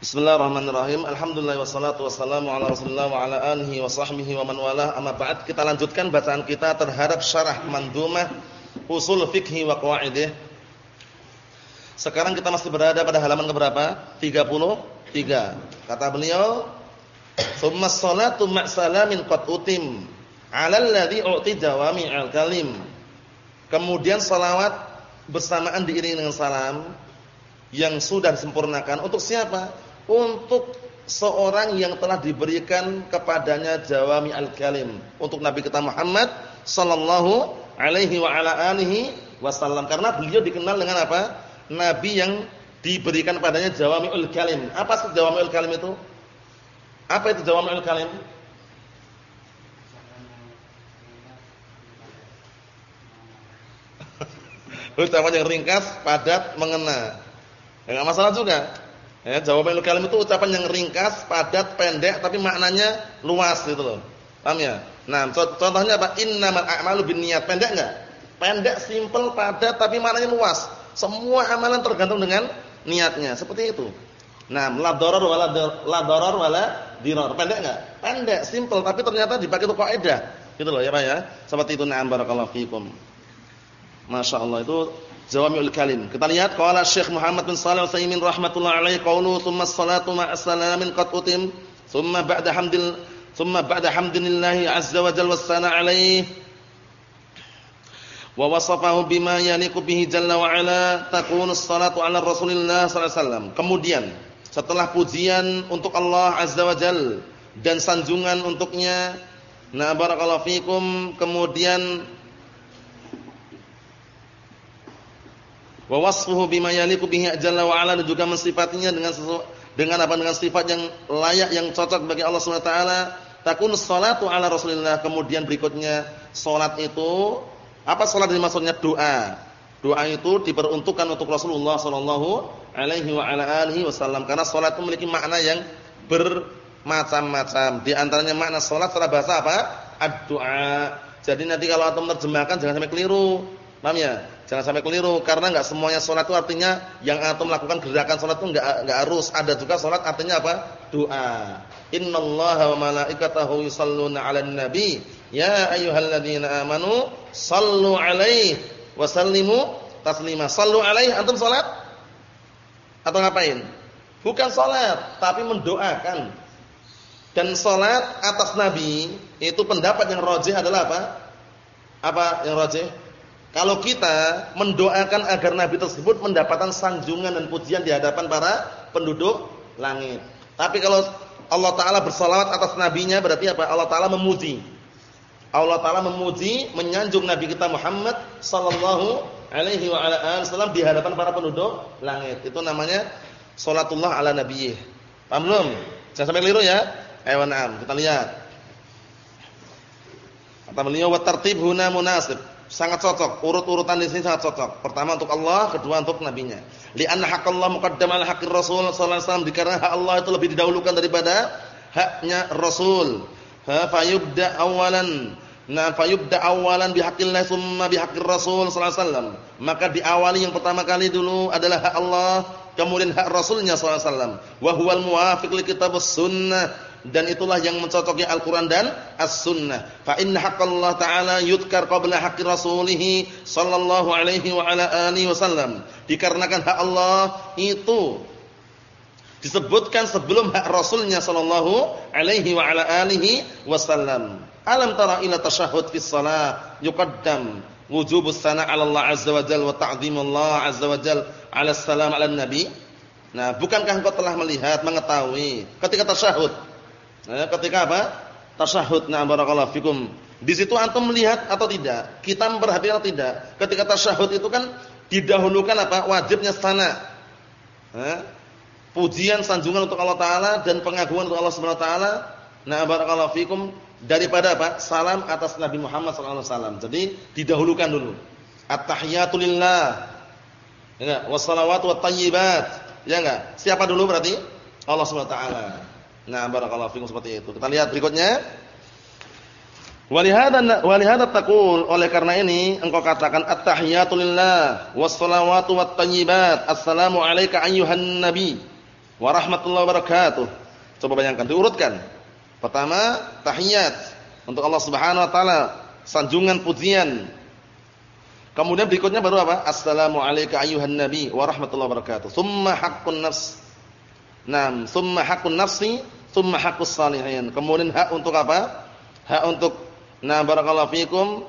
Bismillahirrahmanirrahim. Alhamdulillah wassalatu wassalamu ala Rasulillah wa ala alihi wa sahbihi wa man walah. Amma ba'd, kita lanjutkan bacaan kita terhadap syarah Mandumah Usul Fiqhi wa Qawaidih. Sekarang kita masih berada pada halaman ke berapa? 33. Kata beliau, "Tsumma sholatu ma'salamin qad utim 'ala alladhi u'ti al kalim." Kemudian salawat bersamaan diiringi dengan salam yang sudah disempurnakan untuk siapa? Untuk seorang yang telah diberikan kepadanya jawami al-kalim untuk Nabi kita Muhammad sallallahu alaihi wa ala alihi wasallam karena beliau dikenal dengan apa? Nabi yang diberikan padanya jawami al-kalim. Apa sih jawami al-kalim itu? Apa itu jawami al-kalim? Ucapan yang ringkas, padat, mengena. Enggak masalah juga. Ya, jawabanul kalim itu ucapan yang ringkas, padat, pendek tapi maknanya luas gitu loh. Paham ya? Nah, contohnya apa? Innamal a'malu binniyat. Pendek enggak? Pendek, simpel, padat tapi maknanya luas. Semua amalan tergantung dengan niatnya. Seperti itu. Nah, la darar wala la darar wala dirar. Pendek enggak? Pendek, simpel tapi ternyata dipakai untuk kaidah. Gitu loh ya, Pak ya. Seperti itu. Na'am barakallahu fikum. Masya Allah itu Jawami'ul Kalim. Kita lihat qala Syekh Muhammad bin Shalih Al-Utsaimin rahimatullah alaihi qaulu tsumma as-salatu ma'a salamin qad utim tsumma ba'da hamdil tsumma ba'da hamdillah azza wa jalla was-sana alaihi wa wasafahu bima yaliqu bihi jalla wa ala takunu as-salatu 'ala Rasulillah sallallahu alaihi wasallam. Kemudian setelah pujian untuk Allah azza wa jalla dan sanjungan untuknya na barakallahu fikum kemudian wa wasfuhu bima yaliqu bihi jalla wa ala dan juga mensifatinya dengan dengan apa? Dengan sifat yang layak yang cocok bagi Allah Subhanahu wa taala. Takun salatu ala Rasulillah. Kemudian berikutnya salat itu apa salat maksudnya? Doa. Doa itu diperuntukkan untuk Rasulullah sallallahu alaihi wa ala alihi wasallam karena salat itu memiliki makna yang bermacam-macam. Di antaranya makna salat secara bahasa apa? Ad-du'a. Jadi nanti kalau antum terjemahkan jangan sampai keliru. Paham ya Jangan sampai keliru karena enggak semuanya salat itu artinya yang antum melakukan gerakan salat itu enggak enggak harus. Ada juga salat artinya apa? Doa. Innallaha wa malaikatahu yusalluna 'alan nabi. Ya ayyuhalladzina amanu sallu 'alaihi wa sallimu taslima. Sallu 'alaihi antum salat? Atau ngapain? Bukan salat, tapi mendoakan. Dan salat atas nabi itu pendapat yang rajih adalah apa? Apa yang rajih? Kalau kita mendoakan agar Nabi tersebut mendapatkan sanjungan dan pujian di hadapan para penduduk langit. Tapi kalau Allah Ta'ala bersalawat atas Nabinya berarti apa? Allah Ta'ala memuji. Allah Ta'ala memuji, menyanjung Nabi kita Muhammad Sallallahu Alaihi Wasallam di hadapan para penduduk langit. Itu namanya Salatullah ala Nabiyyih. Paham belum? Jangan sampai keliru ya. Ayo na'am, kita lihat. Kata beliau wa tartib huna munasib. Sangat cocok, urut-urutan di sini sangat cocok. Pertama untuk Allah, kedua untuk nabinya. Li'anna haqqallah muqaddam 'ala haqqir Rasul sallallahu alaihi wasallam dikarenakan hak Allah itu lebih didahulukan daripada haknya Rasul. Ha fayubda awalan Nah, fayubda awalan bihaqqillah tsumma bihaqqir Rasul sallallahu alaihi. Maka diawali yang pertama kali dulu adalah hak Allah, kemudian hak Rasulnya sallallahu alaihi wasallam. Wa huwal muwafiq li kitabus sunnah dan itulah yang mencocoki Al-Qur'an dan As-Sunnah. Fa inna haqqallah ta'ala yudkar qabla haqqi rasulih sallallahu alaihi wa ala alihi wasallam. Dikarenakan hak Allah itu disebutkan sebelum hak Rasulnya sallallahu alaihi wa ala alihi wasallam. Alam tara ila tasyahhud fi shalah yuqaddam wujubus sana 'ala Allah azza wa jalla wa ta'dhimullah azza wa jalla 'ala salam 'ala nabi. Nah, bukankah engkau telah melihat, mengetahui ketika tasyahud Nah, ketika apa? Tasyahud. Nah, barakallahu fikum. Di situ antum melihat atau tidak? Kita memperhatikan atau tidak? Ketika tasyahud itu kan didahulukan apa? Wajibnya sana. Nah, pujian sanjungan untuk Allah taala dan pengagungan untuk Allah Subhanahu wa taala. Nah, barakallahu fikum daripada apa? Salam atas Nabi Muhammad sallallahu alaihi wasallam. Jadi didahulukan dulu. At-tahiyatu lillah. Ya enggak? Wassalawatu wat tayyibat. Ya enggak? Siapa dulu berarti? Allah Subhanahu wa taala. Nah, barakallahu fikum seperti itu. Kita lihat berikutnya. Walihada walihada taqul oleh karena ini engkau katakan at-tahiyatu lillah was-salawatu wat-thayyibat assalamu alayka ayyuhan nabi wa rahmatullahi wabarakatuh. Coba bayangkan diurutkan. Pertama, tahiyat untuk Allah Subhanahu wa taala, sanjungan pujian. Kemudian berikutnya baru apa? Assalamu alayka ayyuhan nabi wa rahmatullahi wabarakatuh. Tsumma haqqun nafs. Naam, tsumma haqqun nafsi, tsumma haqqus salihin. Kemudian hak untuk apa? Hak untuk na barakallahu fikum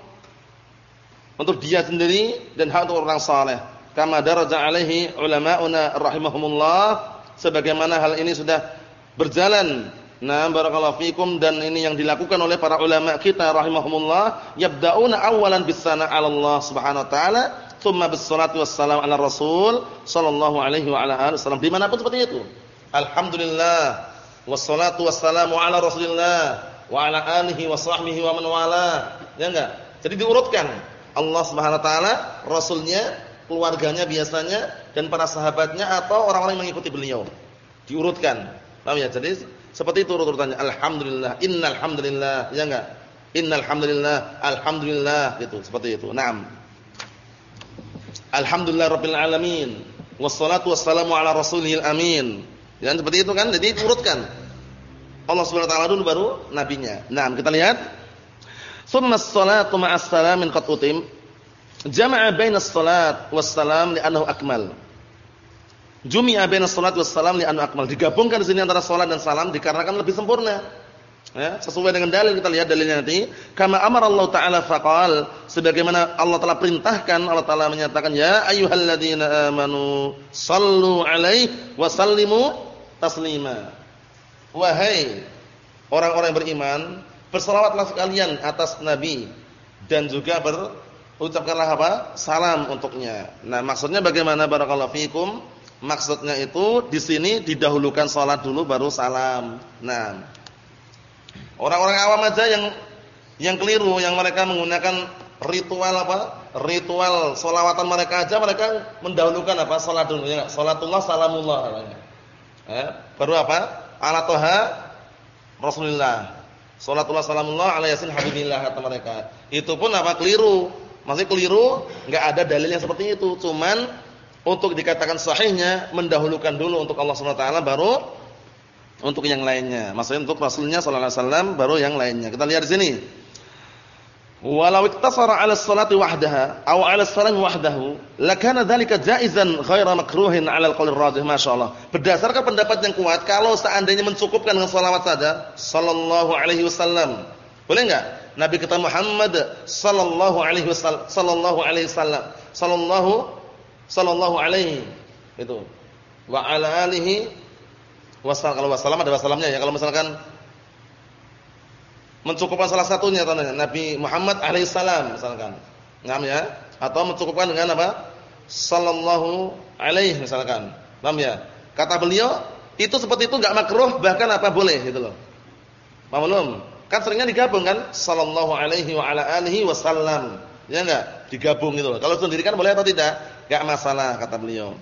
untuk dia sendiri dan hak untuk orang saleh. Kama daraja alaihi ulama'una rahimahumullah sebagaimana hal ini sudah berjalan Nah, barakallahu fikum dan ini yang dilakukan oleh para ulama kita rahimahumullah, yabda'una awalan bis-sana 'ala Allah Subhanahu wa taala, tsumma bis-salatu was-salam 'ala Rasul sallallahu alaihi wa ala alihi wasallam. Di mana pun seperti itu. Alhamdulillah wassalatu wassalamu 'ala Rasulillah wa 'ala alihi wa sahbihi wa man wala. Ya enggak? Jadi diurutkan Allah Subhanahu wa taala, rasulnya, keluarganya biasanya dan para sahabatnya atau orang-orang yang mengikuti beliau. Diurutkan. Paham ya? Jadi seperti itu urutannya. Alhamdulillah, innal hamdalillah, ya enggak? Innal hamdalillah, alhamdulillah gitu, seperti itu. Naam. Alhamdulillah rabbil alamin. Wassalatu wassalamu ala rasulihil amin. Ya seperti itu kan? Jadi urutkan. Allah Subhanahu wa taala dulu baru nabinya. Naam, kita lihat. Tsumma as-salatu ma'as salamin qad utim. Jama'a bainas salat was salam li'annahu akmal. Jumi'a baina salat was salam li anu akmal. Digabungkan di sini antara salat dan salam dikarenakan lebih sempurna. Ya, sesuai dengan dalil kita lihat dalilnya nanti. Kama amara Allah taala faqal, sebagaimana Allah telah perintahkan, Allah taala menyatakan ya ayyuhalladzina amanu sallu alaihi wa sallimu taslima. Wahai orang-orang beriman, berselawatlah sekalian atas nabi dan juga berucapkanlah apa? salam untuknya. Nah, maksudnya bagaimana barakallahu fikum? Maksudnya itu di sini didahulukan sholat dulu baru salam. Nah, orang-orang awam aja yang yang keliru, yang mereka menggunakan ritual apa? Ritual sholawatan mereka aja mereka mendahulukan apa? Sholat dulu ya. Sholatullah salamullah. Eh, baru apa? Ala toha Rasulullah. Sholatullah salamullah ala yasin habibillah kata mereka. Itu pun apa? Keliru. Masih keliru, enggak ada dalilnya seperti itu. Cuman untuk dikatakan sahihnya mendahulukan dulu untuk Allah Subhanahu taala baru untuk yang lainnya. Maksudnya untuk Rasulnya sallallahu alaihi wasallam baru yang lainnya. Kita lihat di sini. Walau iktasara 'ala as-salati wahdaha aw 'ala as-salam wahdahu, lakana dzalika jaizan ghaira makruhin 'ala al-qaul ar-rajih masyaallah. Berdasarkan pendapat yang kuat, kalau seandainya mencukupkan dengan salawat saja sallallahu alaihi wasallam. Boleh enggak? Nabi kita Muhammad sallallahu alaihi wasallam sallallahu alaihi wasallam sallallahu sallallahu alaihi itu wa ala alihi wasal kalau wasallam ada wasallamnya ya kalau misalkan mencukupkan salah satunya tandanya Nabi Muhammad alaihi salam misalkan. Ngam ya? Atau mencukupkan dengan apa? Sallallahu alaihi misalkan. Paham ya? Kata beliau itu seperti itu enggak makruh bahkan apa boleh gitu loh. Paham belum? Kan seringnya digabung kan? Sallallahu alaihi wa ala alihi wasallam. Ya enggak digabung gitu loh. Kalau sendiri kan boleh atau tidak? Enggak masalah kata beliau.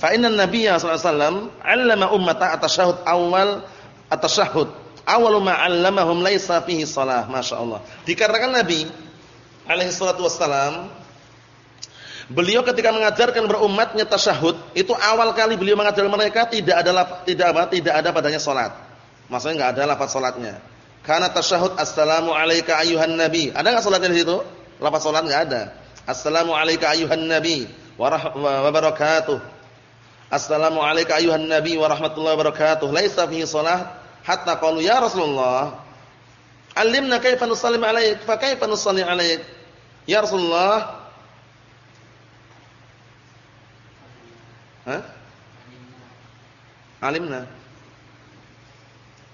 Fa inna nabiyya sallallahu alaihi wasallam 'allama ummata at-tashahhud awal at-tashahhud. Awalu ma 'allamahum laisa fihi shalah, masyaallah. Dikarenakan Nabi alaihi salatu wassalam beliau ketika mengajarkan berumatnya tasyahud, itu awal kali beliau mengajar mereka tidak ada tidak apa? Tidak ada padanya salat. Maksudnya enggak ada lafaz salatnya. Karena tasyahud assalamu alayka ayuhan nabi. Ada enggak salatnya di situ? Lafaz salat enggak ada. Assalamu alayka ayuhan nabi wabarakatuh. Assalamu alayka ayuhan nabi wa rahmatullahi wa barakatuh. Laisa fihi salah hatta qalu ya Rasulullah, "Allimna kaifa nusallim alaik." Fa kaifa nusalli alaik? Ya Rasulullah. Hah? Alimna.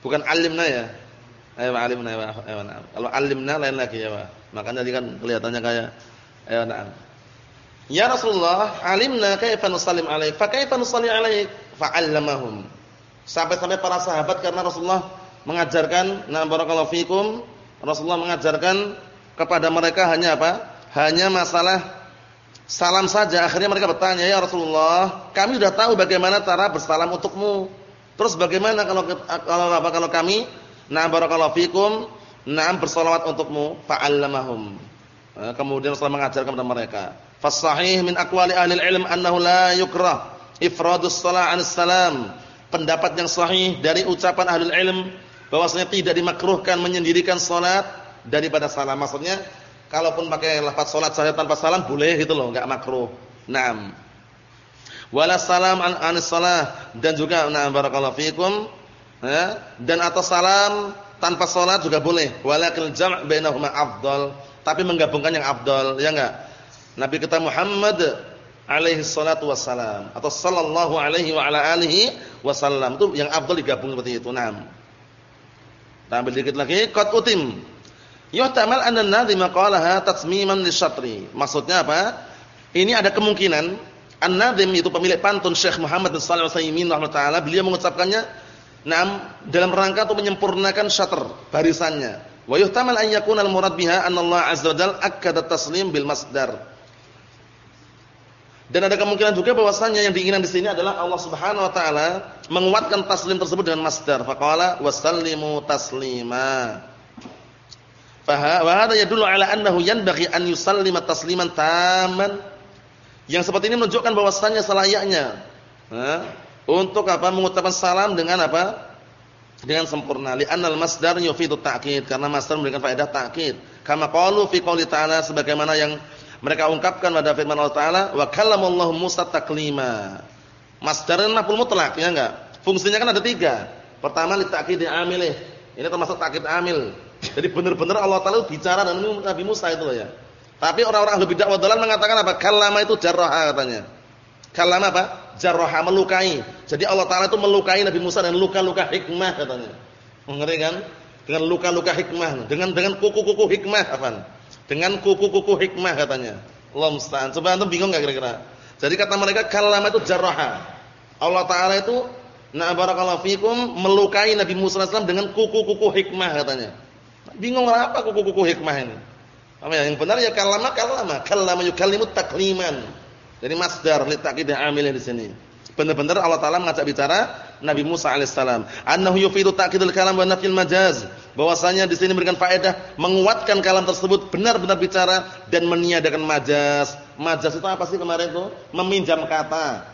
Bukan alimna ya. Ayo alimna ya. Ayo, Kalau alimna lain lagi ya, Pak. Makanya tadi kan kelihatannya kayak ayo na'am. Ya Rasulullah, alimna kaifa nusallim alaik, fa kaifa nusalli alaik? Fa'allamahum. Sampai-sampai para sahabat karena Rasulullah mengajarkan, na barakallahu fikum, Rasulullah mengajarkan kepada mereka hanya apa? Hanya masalah salam saja. Akhirnya mereka bertanya, "Ya Rasulullah, kami sudah tahu bagaimana cara bersalam untukmu. Terus bagaimana kalau kalau apa kalau kami na barakallahu fikum, na'am bersalawat untukmu?" Fa'allamahum. Kemudian Rasulullah mengajarkan kepada mereka. Fasahih min aqwali ahli ilm annahu la yukrah ifradus shalah 'anis salam pendapat yang sahih dari ucapan ahli ilm bahwasanya tidak dimakruhkan menyendirikan salat daripada salam. Maksudnya kalaupun pakai lafaz salat saja tanpa salam boleh gitu loh, enggak makruh. Naam. Wala salam an anis salah dan juga na'am barakallahu fikum ya, dan atas salam tanpa salat juga boleh. Walakil jam' bainahuma afdal, tapi menggabungkan yang afdal, ya enggak? Nabi kita Muhammad alaihi salatu wassalam atau sallallahu alaihi wa ala alihi wasallam itu yang afdal digabung seperti itu. Naam. Tambah dikit lagi qad utim. Yuhtamal anna nadhima qalaha tatsmiman lisyatri. Maksudnya apa? Ini ada kemungkinan An-Nadhim itu pemilik pantun Syekh Muhammad bin Shalih Al-Utsaimin rahimahullah beliau mengucapkannya nam dalam rangka untuk menyempurnakan syatr barisannya. Wa yuhtamal an yakuna al-murad biha anna Allah azza wa jalla akkada taslim bil masdar. Dan ada kemungkinan juga bahwasanya yang diinginkan di sini adalah Allah Subhanahu wa taala menguatkan taslim tersebut dengan masdar. Faqala wasallimu taslima. Fa hadha yadullu ala annahu yanbaghi an yusallima tasliman tamman. Yang seperti ini menunjukkan bahwasanya selayaknya untuk apa mengucapkan salam dengan apa? Dengan sempurna. Li'annal masdar yufidu ta'kid karena masdar memberikan faedah ta'kid. Kama qalu fi qouli ta'ala sebagaimana yang mereka ungkapkan pada firman Allah Taala, "Wa kallamallahu Musa taklima." Masdarnya maf'ul mutlak ya enggak? Fungsinya kan ada tiga. Pertama li ta'kid amilih. Ini termasuk ta'kid amil. Jadi benar-benar Allah Taala bicara dengan Nabi Musa itu ya. Tapi orang-orang ahli bidah wa mengatakan apa? Kallama itu jarraha katanya. Kallama apa? Jarraha melukai. Jadi Allah Taala itu melukai Nabi Musa dengan luka-luka hikmah katanya. Mengerti kan? Dengan luka-luka hikmah, dengan dengan kuku-kuku hikmah apa? Dengan kuku-kuku hikmah katanya. Allah musta'an. Coba antum bingung enggak kira-kira? Jadi kata mereka kalama itu jarraha. Allah taala itu na barakallahu fikum melukai Nabi Musa SAW dengan kuku-kuku hikmah katanya. Bingung apa kuku-kuku hikmah ini? Apa ya? Yang benar ya kalama kalama, kalama yukallimut takliman. Jadi masdar li ta'kid amilnya di sini. Benar-benar Allah taala mengajak bicara Nabi Musa alaihissalam. Annahu yufidu ta'kidul kalam wa nafil majaz. Bahwasanya di sini memberikan faedah menguatkan kalam tersebut benar-benar bicara dan meniadakan majaz. Majaz itu apa sih kemarin itu? Meminjam kata.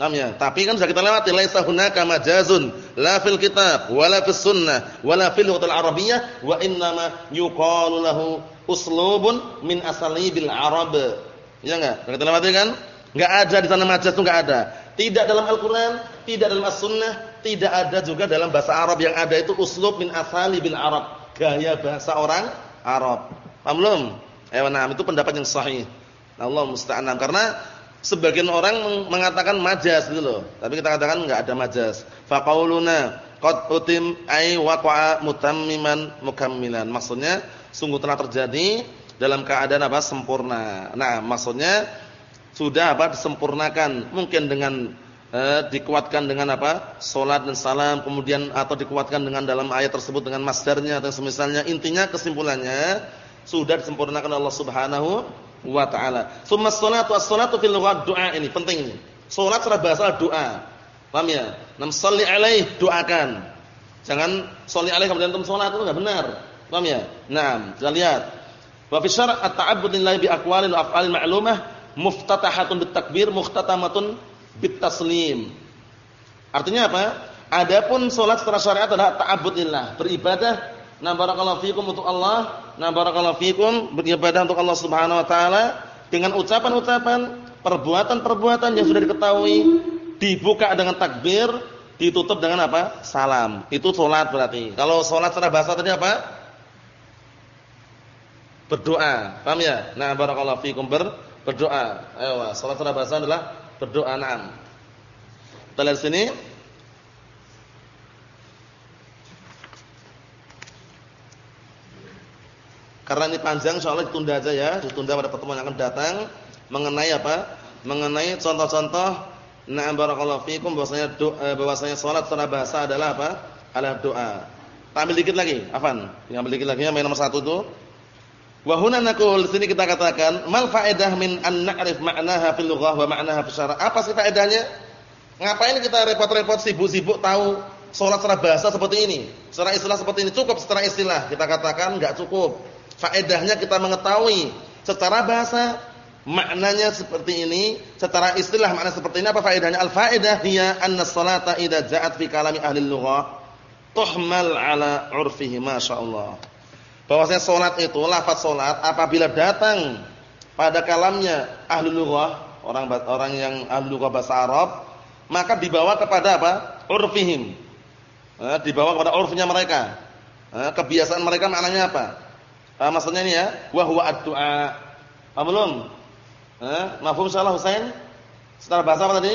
Paham ya? Tapi kan sudah kita lewati laisa hunaka majazun la fil kitab wala fis sunnah wala fil lughal arabiyyah wa innama yuqalu lahu uslubun min asalibil arab. Ya enggak? Sudah kita lewati kan? Enggak ada di sana majaz itu enggak ada. Tidak dalam Al-Qur'an, tidak dalam As-Sunnah, tidak ada juga dalam bahasa Arab yang ada itu uslub min asalibil arab. Gaya bahasa orang Arab. Paham belum? Eh, nah, itu pendapat yang sahih. Allah musta'an karena sebagian orang mengatakan majaz gitu loh. Tapi kita katakan enggak ada majaz. Fa qauluna qad utim ay waqa'a mutammiman mukammilan. Maksudnya sungguh telah terjadi dalam keadaan apa? sempurna. Nah, maksudnya sudah apa disempurnakan mungkin dengan eh, dikuatkan dengan apa? salat dan salam kemudian atau dikuatkan dengan dalam ayat tersebut dengan masdarnya atau semisalnya. Intinya kesimpulannya sudah disempurnakan Allah Subhanahu wa taala. Tsumma sholatu as-sholatu fil lughat doa ini penting ini. Salat secara bahasa doa. Paham ya? Nam sholli alaih doakan. Jangan sholli alaih kemudian antum salat itu enggak benar. Paham ya? Nah, kita lihat. Wa fi syara' at-ta'abbud lillahi bi aqwalin wa af'alin ma'lumah muftatahatun bit takbir muhtatamatun bit taslim. Artinya apa? Adapun salat secara syariat adalah ta'abbud lillah, beribadah Nah barakallahu fikum untuk Allah, nah barakallahu fikum beribadah untuk Allah Subhanahu wa taala dengan ucapan-ucapan, perbuatan-perbuatan yang sudah diketahui, dibuka dengan takbir, ditutup dengan apa? Salam. Itu salat berarti. Kalau salat secara bahasa tadi apa? Berdoa. Paham ya? Nah barakallahu fikum ber berdoa. Ayo, salat secara bahasa adalah berdoa. Naam. Kita lihat sini. Karena ini panjang insyaallah ditunda aja ya, ditunda pada pertemuan yang akan datang mengenai apa? Mengenai contoh-contoh na'am barakallahu fikum bahwasanya doa eh, bahwasanya salat secara bahasa adalah apa? Adalah doa. Ambil dikit lagi, Afan. Ambil dikit lagi yang nomor satu itu. Wa huna naqul sini kita katakan mal faedah min an na'rif ma'naha fil lughah wa ma'naha fil syara'. Apa sih faedahnya? Ngapain kita repot-repot sibuk-sibuk tahu salat secara bahasa seperti ini? Secara istilah seperti ini cukup secara istilah. Kita katakan enggak cukup faedahnya kita mengetahui secara bahasa maknanya seperti ini, secara istilah makna seperti ini apa faedahnya? Al-faedah hiya anna salata idza ja'at fi kalami ahli lughah tuhmal ala urfihi masyaallah. Bahwasanya salat itu lafaz salat apabila datang pada kalamnya ahli lughah, orang orang yang ahli lughah bahasa Arab, maka dibawa kepada apa? urfihim. Eh, dibawa kepada urfnya mereka. Eh, kebiasaan mereka maknanya apa? Eh, maksudnya ini ya, wa huwa ad-du'a. Paham belum? Eh, mafhum salah Husain? Secara bahasa apa tadi?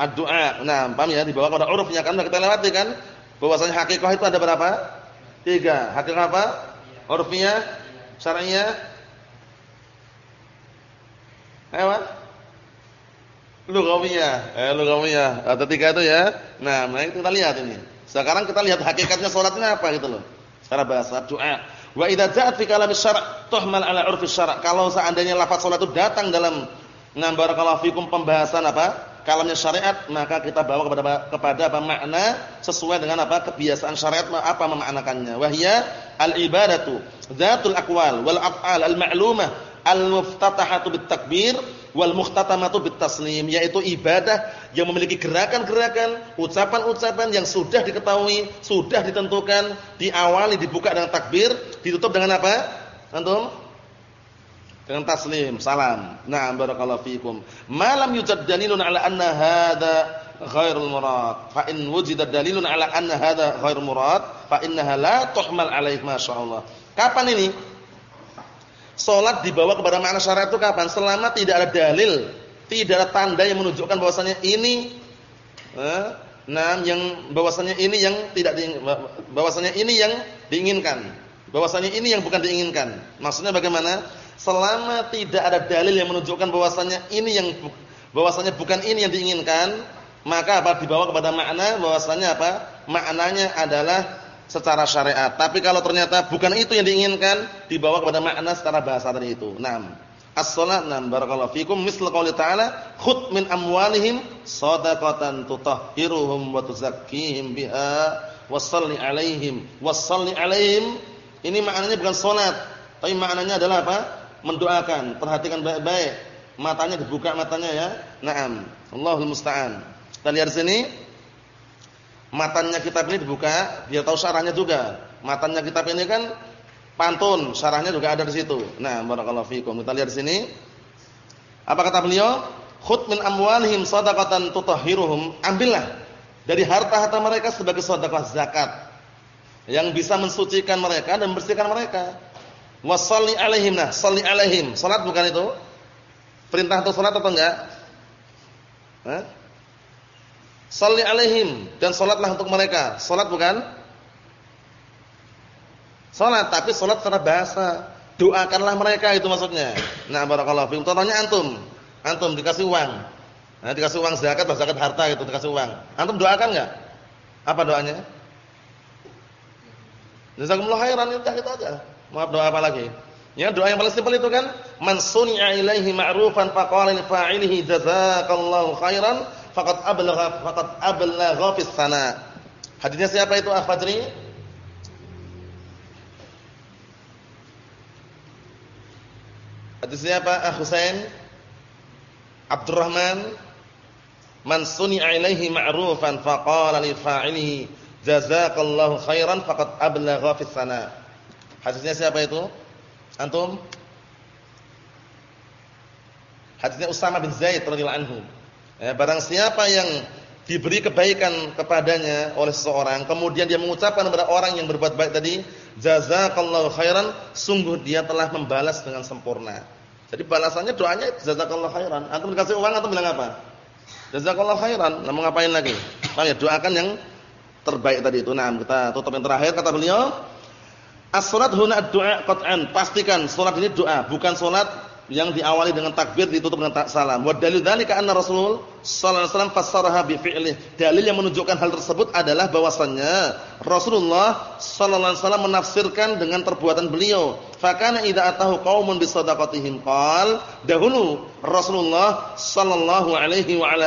Ad-du'a. Nah, paham ya? Dibawa kepada urufnya kan kita lewati kan? Bahwasanya hakikah itu ada berapa? Tiga. Hakikah apa? Urfnya, syar'iynya. Ayo, Lughawiyah. Eh, lughawiyah. Ada tiga itu ya. Nah, mari kita lihat ini. Sekarang kita lihat hakikatnya salatnya apa gitu loh. Secara bahasa doa. Wa idza ja'at fi kalam syara' tuhmal ala 'urfi syara'. Kalau seandainya lafaz salat itu datang dalam nam barakallahu fikum pembahasan apa? Kalamnya syariat, maka kita bawa kepada kepada apa makna sesuai dengan apa kebiasaan syariat apa memaknakannya. Wahya al-ibadatu dzatul aqwal wal af'al al-ma'lumah al-muftatahatu bit takbir wal mukhtatamatu bitaslim yaitu ibadah yang memiliki gerakan-gerakan, ucapan-ucapan yang sudah diketahui, sudah ditentukan, diawali dibuka dengan takbir, ditutup dengan apa? Antum? Dengan taslim, salam. Na'am barakallahu fikum. Malam yujad dalilun ala anna hadza ghairul murad. Fa in wujida dalilun ala anna hadza ghairul murad, fa innaha la tuhmal alaihi masyaallah. Kapan ini? Salat dibawa kepada makna syariat itu kapan? Selama tidak ada dalil, tidak ada tanda yang menunjukkan bahwasanya ini eh, nah yang bahwasanya ini yang tidak bahwasanya ini yang diinginkan. Bahwasanya ini yang bukan diinginkan. Maksudnya bagaimana? Selama tidak ada dalil yang menunjukkan bahwasanya ini yang bahwasanya bukan ini yang diinginkan, maka apa dibawa kepada makna bahwasanya apa? Maknanya adalah secara syariat. Tapi kalau ternyata bukan itu yang diinginkan, dibawa kepada makna secara bahasa tadi itu. Naam. As-salat barakallahu fikum misal qouli ta'ala khudh min amwalihim shadaqatan tutahhiruhum wa tuzakkihim biha wassalli alaihim wassalli alaihim ini maknanya bukan salat tapi maknanya adalah apa mendoakan perhatikan baik-baik matanya dibuka matanya ya na'am Allahul musta'an kita lihat sini matanya kitab ini dibuka, biar tahu syarahnya juga. Matanya kitab ini kan pantun, syarahnya juga ada di situ. Nah, barakallahu fikum. Kita lihat sini. Apa kata beliau? Khud min amwalihim shadaqatan tutahhiruhum. Ambillah dari harta-harta mereka sebagai sedekah zakat yang bisa mensucikan mereka dan membersihkan mereka. Wassalli alaihim. Nah, salli alaihim. Salat bukan itu? Perintah untuk salat atau enggak? Hah? Salli alaihim dan salatlah untuk mereka. Salat bukan? Salat, tapi salat secara bahasa. Doakanlah mereka itu maksudnya. Nah, barakallahu fiikum. Contohnya antum. Antum dikasih uang. Nah, dikasih uang zakat, zakat harta gitu, dikasih uang. Antum doakan enggak? Apa doanya? Jazakumullah khairan itu aja. Maaf doa apa lagi? Ya, doa yang paling simpel itu kan man suni'a ilaihi ma'rufan faqala li fa'ilihi jazakallahu khairan faqad ablagha faqad ablagha fis sana. Hadisnya siapa itu Al-Fajri? Hadisnya apa? Ah Husain Abdurrahman Man suni'a ilaihi ma'rufan faqala li fa'ilihi jazakallahu khairan faqad ablagha fis sana. Hadisnya siapa itu? Antum? Hadisnya Usama bin Zaid radhiyallahu anhu. Ya, barang siapa yang diberi kebaikan kepadanya oleh seseorang, kemudian dia mengucapkan kepada orang yang berbuat baik tadi, jazakallahu khairan, sungguh dia telah membalas dengan sempurna. Jadi balasannya doanya jazakallahu khairan. Antum dikasih uang atau bilang apa? Jazakallahu khairan. Nah, mau ngapain lagi? Nah, ya doakan yang terbaik tadi itu. Nah, kita tutup yang terakhir kata beliau, as-salat huna ad-du'a qat'an. Pastikan salat ini doa, bukan salat yang diawali dengan takbir ditutup dengan salam. Wa dalil dzalika anna Rasul sallallahu alaihi wasallam fassaraha bi fi'lih. Dalil yang menunjukkan hal tersebut adalah bahwasannya Rasulullah sallallahu alaihi wasallam menafsirkan dengan perbuatan beliau. Fa kana idza atahu qaumun bi sadaqatihim qal dahulu Rasulullah sallallahu alaihi wa ala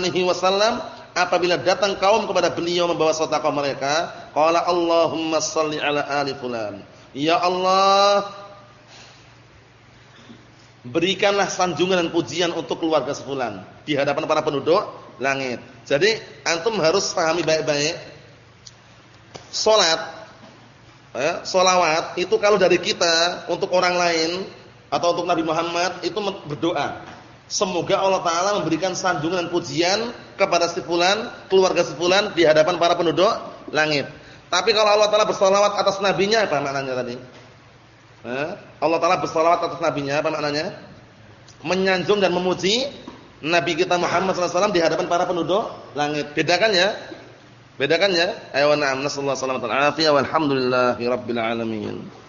alihi wasallam apabila datang kaum kepada beliau membawa sedekah mereka, qala Allahumma shalli ala ali fulan. Ya Allah, berikanlah sanjungan dan pujian untuk keluarga sefulan di hadapan para penduduk langit. Jadi antum harus pahami baik-baik. Salat eh, solawat itu kalau dari kita untuk orang lain atau untuk Nabi Muhammad itu berdoa. Semoga Allah Taala memberikan sanjungan dan pujian kepada sefulan, keluarga sefulan di hadapan para penduduk langit. Tapi kalau Allah Taala bersolawat atas nabinya apa maknanya tadi? Allah Taala bersalawat atas nabinya apa maknanya? Menyanjung dan memuji Nabi kita Muhammad SAW di hadapan para penduduk langit. Bedakan ya? Bedakan ya? Ayo na'am nasallahu alaihi wasallam. Alhamdulillahirabbil alamin.